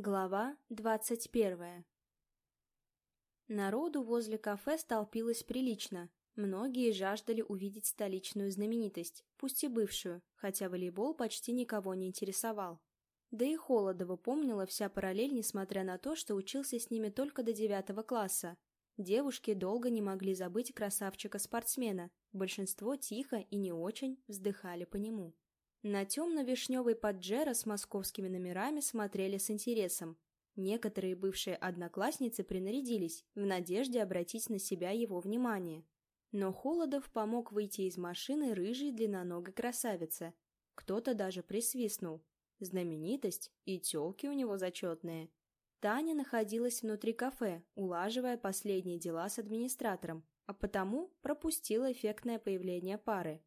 Глава двадцать первая Народу возле кафе столпилось прилично. Многие жаждали увидеть столичную знаменитость, пусть и бывшую, хотя волейбол почти никого не интересовал. Да и Холодова помнила вся параллель, несмотря на то, что учился с ними только до девятого класса. Девушки долго не могли забыть красавчика-спортсмена, большинство тихо и не очень вздыхали по нему. На темно-вишневый поджера с московскими номерами смотрели с интересом. Некоторые бывшие одноклассницы принарядились, в надежде обратить на себя его внимание. Но Холодов помог выйти из машины рыжей длинноногой красавице. Кто-то даже присвистнул. Знаменитость и тёлки у него зачетные. Таня находилась внутри кафе, улаживая последние дела с администратором, а потому пропустила эффектное появление пары.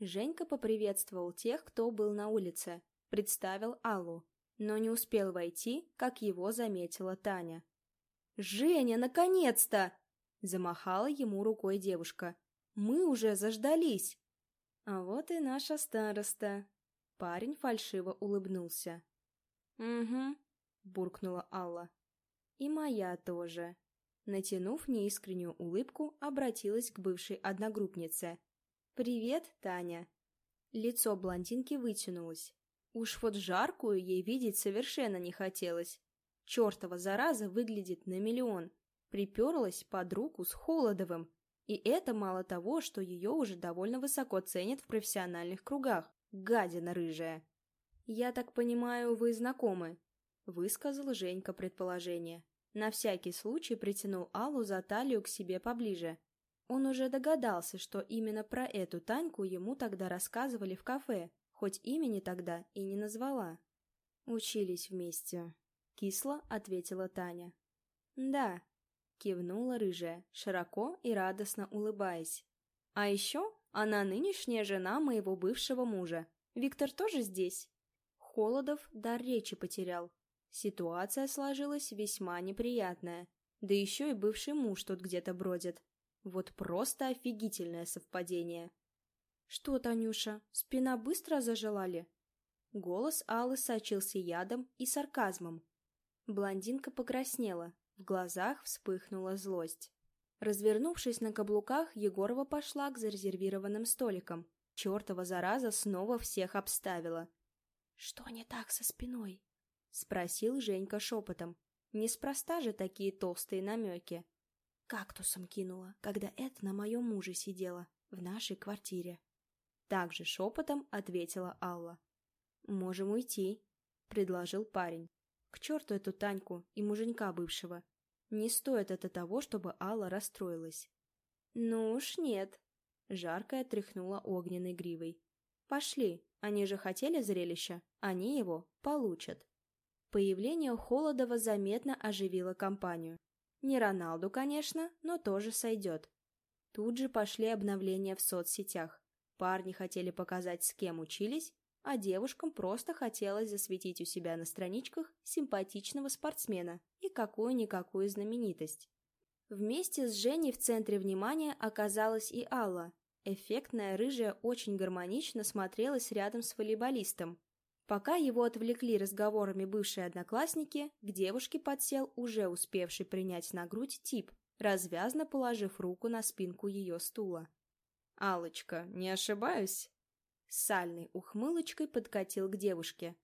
Женька поприветствовал тех, кто был на улице, представил Аллу, но не успел войти, как его заметила Таня. «Женя, наконец-то!» — замахала ему рукой девушка. «Мы уже заждались!» «А вот и наша староста!» Парень фальшиво улыбнулся. «Угу», — буркнула Алла. «И моя тоже». Натянув неискреннюю улыбку, обратилась к бывшей одногруппнице. «Привет, Таня!» Лицо блондинки вытянулось. Уж вот жаркую ей видеть совершенно не хотелось. Чертова зараза выглядит на миллион. Приперлась под руку с Холодовым. И это мало того, что ее уже довольно высоко ценят в профессиональных кругах. Гадина рыжая. «Я так понимаю, вы знакомы?» Высказал Женька предположение. На всякий случай притянул Аллу за талию к себе поближе. Он уже догадался, что именно про эту Таньку ему тогда рассказывали в кафе, хоть имени тогда и не назвала. «Учились вместе», — кисло ответила Таня. «Да», — кивнула рыжая, широко и радостно улыбаясь. «А еще она нынешняя жена моего бывшего мужа. Виктор тоже здесь?» Холодов дар речи потерял. Ситуация сложилась весьма неприятная. Да еще и бывший муж тут где-то бродит. Вот просто офигительное совпадение. «Что, Танюша, спина быстро зажила Голос Аллы сочился ядом и сарказмом. Блондинка покраснела, в глазах вспыхнула злость. Развернувшись на каблуках, Егорова пошла к зарезервированным столикам. Чертова зараза снова всех обставила. «Что не так со спиной?» — спросил Женька шепотом. Неспроста же такие толстые намеки. Кактусом кинула, когда это на моем муже сидела, в нашей квартире. Также шепотом ответила Алла. «Можем уйти», — предложил парень. «К черту эту Таньку и муженька бывшего. Не стоит это того, чтобы Алла расстроилась». «Ну уж нет», — жаркая тряхнула огненной гривой. «Пошли, они же хотели зрелища, они его получат». Появление Холодова заметно оживило компанию. Не Роналду, конечно, но тоже сойдет. Тут же пошли обновления в соцсетях. Парни хотели показать, с кем учились, а девушкам просто хотелось засветить у себя на страничках симпатичного спортсмена и какую-никакую знаменитость. Вместе с Женей в центре внимания оказалась и Алла. Эффектная рыжая очень гармонично смотрелась рядом с волейболистом, Пока его отвлекли разговорами бывшие одноклассники, к девушке подсел уже успевший принять на грудь тип, развязно положив руку на спинку ее стула. алочка не ошибаюсь?» С сальной ухмылочкой подкатил к девушке.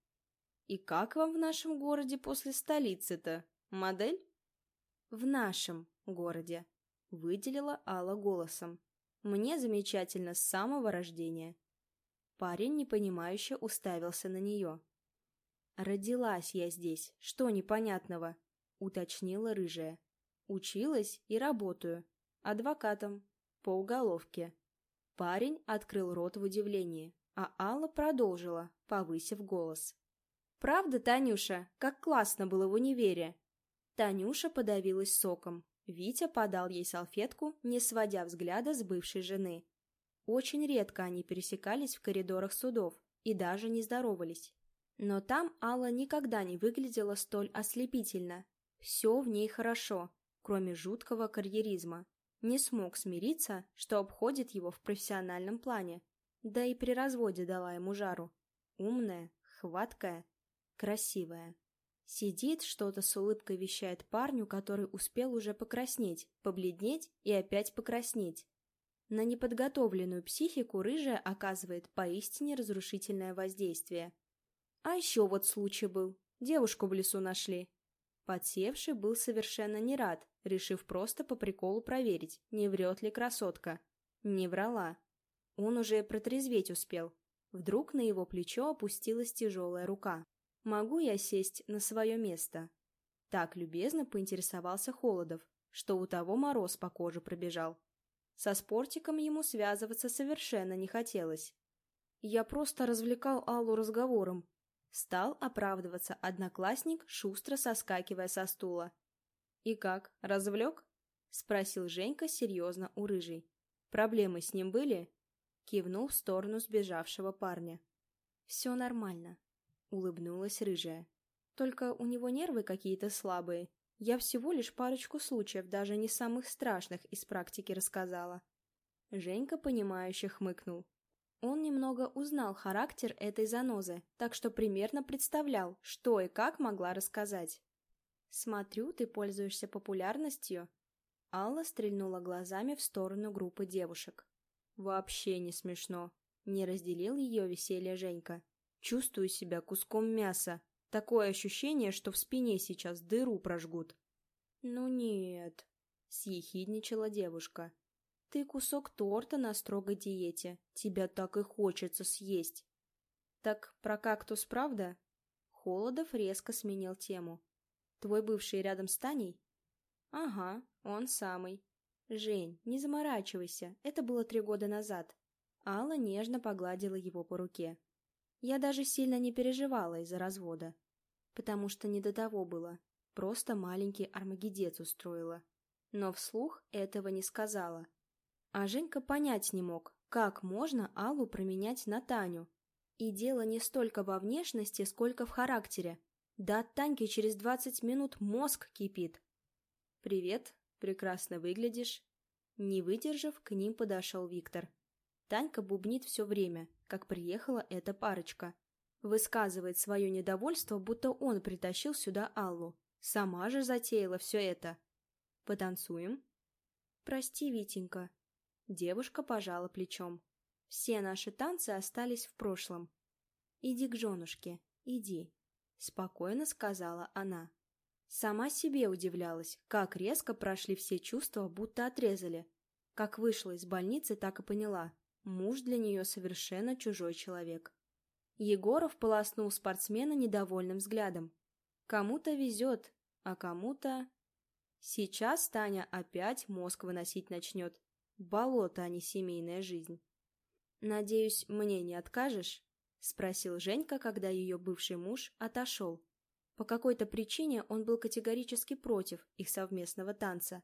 «И как вам в нашем городе после столицы-то? Модель?» «В нашем городе», — выделила Алла голосом. «Мне замечательно с самого рождения. Парень непонимающе уставился на нее. «Родилась я здесь, что непонятного?» — уточнила рыжая. «Училась и работаю. Адвокатом. По уголовке». Парень открыл рот в удивлении, а Алла продолжила, повысив голос. «Правда, Танюша, как классно было в универе!» Танюша подавилась соком. Витя подал ей салфетку, не сводя взгляда с бывшей жены. Очень редко они пересекались в коридорах судов и даже не здоровались. Но там Алла никогда не выглядела столь ослепительно. Все в ней хорошо, кроме жуткого карьеризма. Не смог смириться, что обходит его в профессиональном плане. Да и при разводе дала ему жару. Умная, хваткая, красивая. Сидит, что-то с улыбкой вещает парню, который успел уже покраснеть, побледнеть и опять покраснеть. На неподготовленную психику рыжая оказывает поистине разрушительное воздействие. А еще вот случай был. Девушку в лесу нашли. Подсевший был совершенно не рад, решив просто по приколу проверить, не врет ли красотка. Не врала. Он уже протрезветь успел. Вдруг на его плечо опустилась тяжелая рука. «Могу я сесть на свое место?» Так любезно поинтересовался Холодов, что у того мороз по коже пробежал. Со спортиком ему связываться совершенно не хотелось. Я просто развлекал Аллу разговором. Стал оправдываться одноклассник, шустро соскакивая со стула. «И как, развлек?» — спросил Женька серьезно у рыжей. «Проблемы с ним были?» — кивнул в сторону сбежавшего парня. «Все нормально», — улыбнулась рыжая. «Только у него нервы какие-то слабые, я всего лишь парочку случаев, даже не самых страшных, из практики рассказала. Женька, понимающе хмыкнул. Он немного узнал характер этой занозы, так что примерно представлял, что и как могла рассказать. «Смотрю, ты пользуешься популярностью». Алла стрельнула глазами в сторону группы девушек. «Вообще не смешно», — не разделил ее веселье Женька. «Чувствую себя куском мяса, Такое ощущение, что в спине сейчас дыру прожгут. «Ну нет», — съехидничала девушка. «Ты кусок торта на строгой диете. Тебя так и хочется съесть». «Так про кактус правда?» Холодов резко сменил тему. «Твой бывший рядом с Таней?» «Ага, он самый. Жень, не заморачивайся, это было три года назад». Алла нежно погладила его по руке. Я даже сильно не переживала из-за развода, потому что не до того было, просто маленький армагедец устроила. Но вслух этого не сказала. А Женька понять не мог, как можно Аллу променять на Таню. И дело не столько во внешности, сколько в характере. Да от Таньки через двадцать минут мозг кипит. «Привет, прекрасно выглядишь». Не выдержав, к ним подошел Виктор. Танька бубнит все время, как приехала эта парочка. Высказывает свое недовольство, будто он притащил сюда Аллу. Сама же затеяла все это. Потанцуем? Прости, Витенька. Девушка пожала плечом. Все наши танцы остались в прошлом. Иди к женушке, иди. Спокойно сказала она. Сама себе удивлялась, как резко прошли все чувства, будто отрезали. Как вышла из больницы, так и поняла. Муж для нее совершенно чужой человек. Егоров полоснул спортсмена недовольным взглядом. Кому-то везет, а кому-то... Сейчас Таня опять мозг выносить начнет. Болото, а не семейная жизнь. «Надеюсь, мне не откажешь?» — спросил Женька, когда ее бывший муж отошел. По какой-то причине он был категорически против их совместного танца.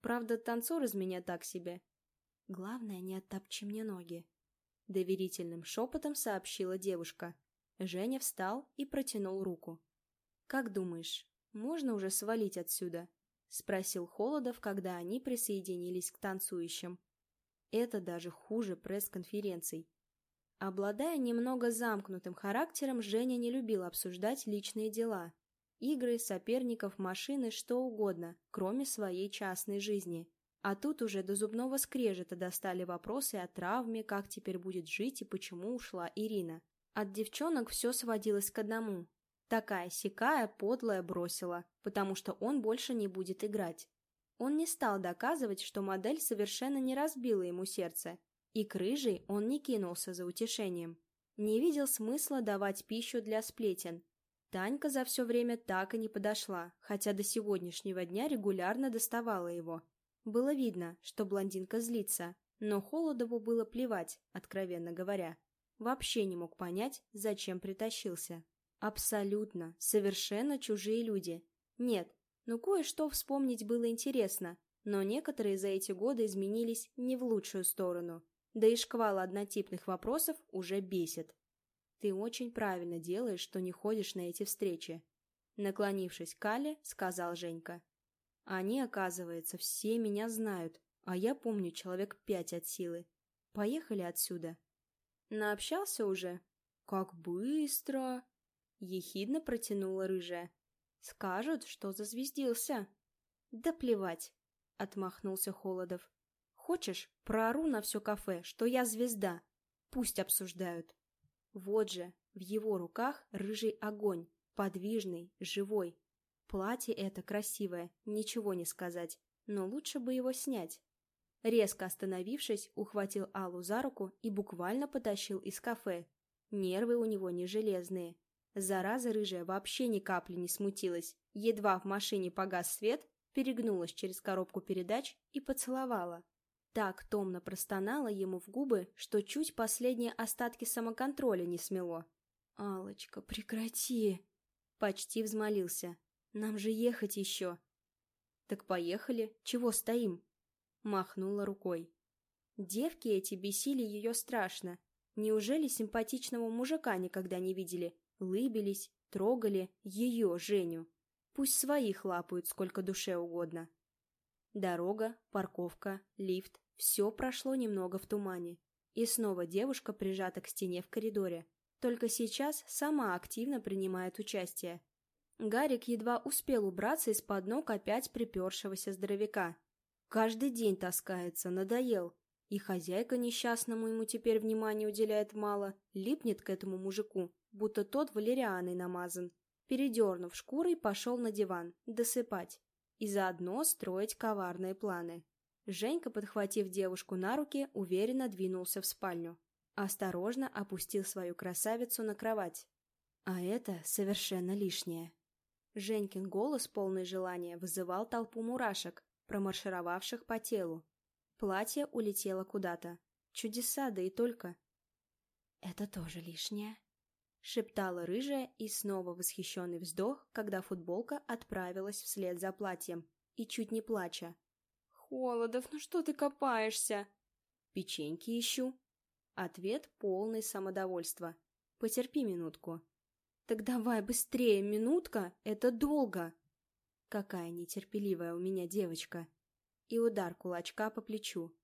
Правда, танцор из меня так себе, Главное, не оттопчи мне ноги. Доверительным шепотом сообщила девушка. Женя встал и протянул руку. «Как думаешь, можно уже свалить отсюда?» Спросил Холодов, когда они присоединились к танцующим. Это даже хуже пресс-конференций. Обладая немного замкнутым характером, Женя не любил обсуждать личные дела. Игры, соперников, машины, что угодно, кроме своей частной жизни. А тут уже до зубного скрежета достали вопросы о травме, как теперь будет жить и почему ушла Ирина. От девчонок все сводилось к одному. Такая сякая, подлая бросила, потому что он больше не будет играть. Он не стал доказывать, что модель совершенно не разбила ему сердце, и к рыжей он не кинулся за утешением. Не видел смысла давать пищу для сплетен. Танька за все время так и не подошла, хотя до сегодняшнего дня регулярно доставала его. Было видно, что блондинка злится, но Холодову было плевать, откровенно говоря. Вообще не мог понять, зачем притащился. Абсолютно, совершенно чужие люди. Нет, ну кое-что вспомнить было интересно, но некоторые за эти годы изменились не в лучшую сторону. Да и шквал однотипных вопросов уже бесит. «Ты очень правильно делаешь, что не ходишь на эти встречи», наклонившись к Кале, сказал Женька. Они, оказывается, все меня знают, а я помню человек пять от силы. Поехали отсюда. Наобщался уже? Как быстро! Ехидно протянула рыжая. Скажут, что зазвездился. Да плевать, отмахнулся Холодов. Хочешь, проору на все кафе, что я звезда. Пусть обсуждают. Вот же, в его руках рыжий огонь, подвижный, живой. Платье это красивое, ничего не сказать, но лучше бы его снять. Резко остановившись, ухватил Аллу за руку и буквально потащил из кафе. Нервы у него не железные. Зараза рыжая вообще ни капли не смутилась. Едва в машине погас свет, перегнулась через коробку передач и поцеловала. Так томно простонала ему в губы, что чуть последние остатки самоконтроля не смело. алочка прекрати!» Почти взмолился. «Нам же ехать еще!» «Так поехали, чего стоим?» Махнула рукой. Девки эти бесили ее страшно. Неужели симпатичного мужика никогда не видели? Лыбились, трогали ее, Женю. Пусть своих лапают сколько душе угодно. Дорога, парковка, лифт — все прошло немного в тумане. И снова девушка прижата к стене в коридоре. Только сейчас сама активно принимает участие. Гарик едва успел убраться из-под ног опять припершегося здоровяка. Каждый день таскается, надоел. И хозяйка несчастному ему теперь внимания уделяет мало, липнет к этому мужику, будто тот валерианой намазан. Передернув шкурой, пошел на диван, досыпать. И заодно строить коварные планы. Женька, подхватив девушку на руки, уверенно двинулся в спальню. Осторожно опустил свою красавицу на кровать. А это совершенно лишнее. Женькин голос, полный желания, вызывал толпу мурашек, промаршировавших по телу. Платье улетело куда-то. Чудеса, да и только. «Это тоже лишнее», — шептала рыжая и снова восхищенный вздох, когда футболка отправилась вслед за платьем, и чуть не плача. «Холодов, ну что ты копаешься?» «Печеньки ищу». Ответ полный самодовольства. «Потерпи минутку». «Так давай быстрее, минутка, это долго!» Какая нетерпеливая у меня девочка. И удар кулачка по плечу.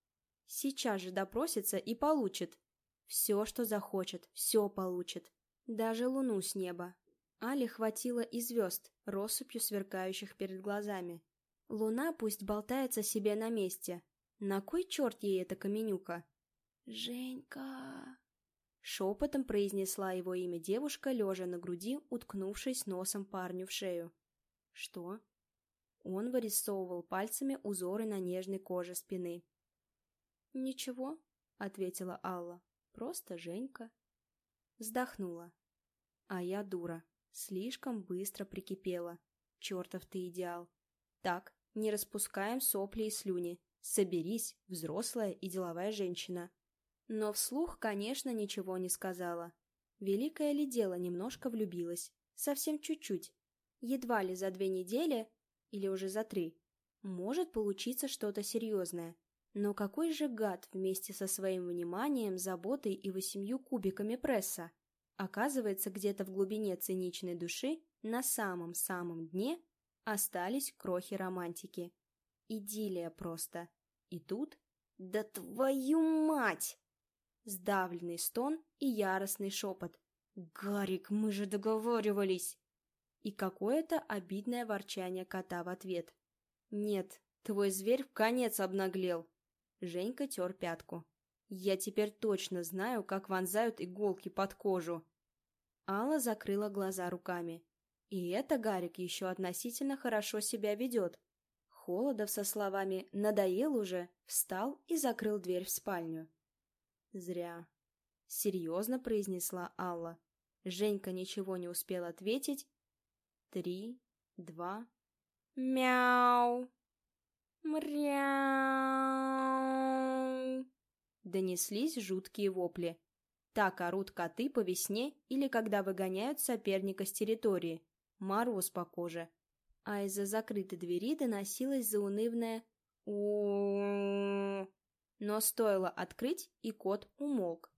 Сейчас же допросится и получит. Все, что захочет, все получит. Даже луну с неба. Али хватило и звезд, россыпью сверкающих перед глазами. Луна пусть болтается себе на месте. На кой черт ей эта каменюка? «Женька!» Шепотом произнесла его имя девушка, лежа на груди, уткнувшись носом парню в шею. «Что?» Он вырисовывал пальцами узоры на нежной коже спины. «Ничего», — ответила Алла, — «просто Женька». Вздохнула. А я дура, слишком быстро прикипела. Чертов ты идеал. Так, не распускаем сопли и слюни. Соберись, взрослая и деловая женщина. Но вслух, конечно, ничего не сказала. Великое ли дело немножко влюбилась? Совсем чуть-чуть. Едва ли за две недели или уже за три, может получиться что-то серьезное. Но какой же гад вместе со своим вниманием, заботой и восемью кубиками пресса? Оказывается, где-то в глубине циничной души, на самом-самом дне, остались крохи романтики. Идиллия просто. И тут... Да твою мать! Сдавленный стон и яростный шепот. «Гарик, мы же договаривались!» и какое-то обидное ворчание кота в ответ. «Нет, твой зверь в конец обнаглел!» Женька тер пятку. «Я теперь точно знаю, как вонзают иголки под кожу!» Алла закрыла глаза руками. И это Гарик еще относительно хорошо себя ведет. Холодов со словами «надоел уже» встал и закрыл дверь в спальню. «Зря», — серьезно произнесла Алла. Женька ничего не успел ответить, три, два. Мяу! Мряу! Донеслись жуткие вопли. Так орут коты по весне или когда выгоняют соперника с территории. Мороз по коже. А из-за закрытой двери доносилось заунывное у Но стоило открыть, и кот умолк.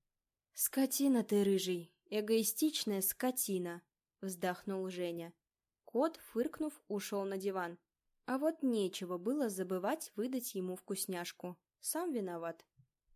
«Скотина ты, рыжий, эгоистичная скотина!» — вздохнул Женя. Кот, фыркнув, ушел на диван. А вот нечего было забывать выдать ему вкусняшку. Сам виноват.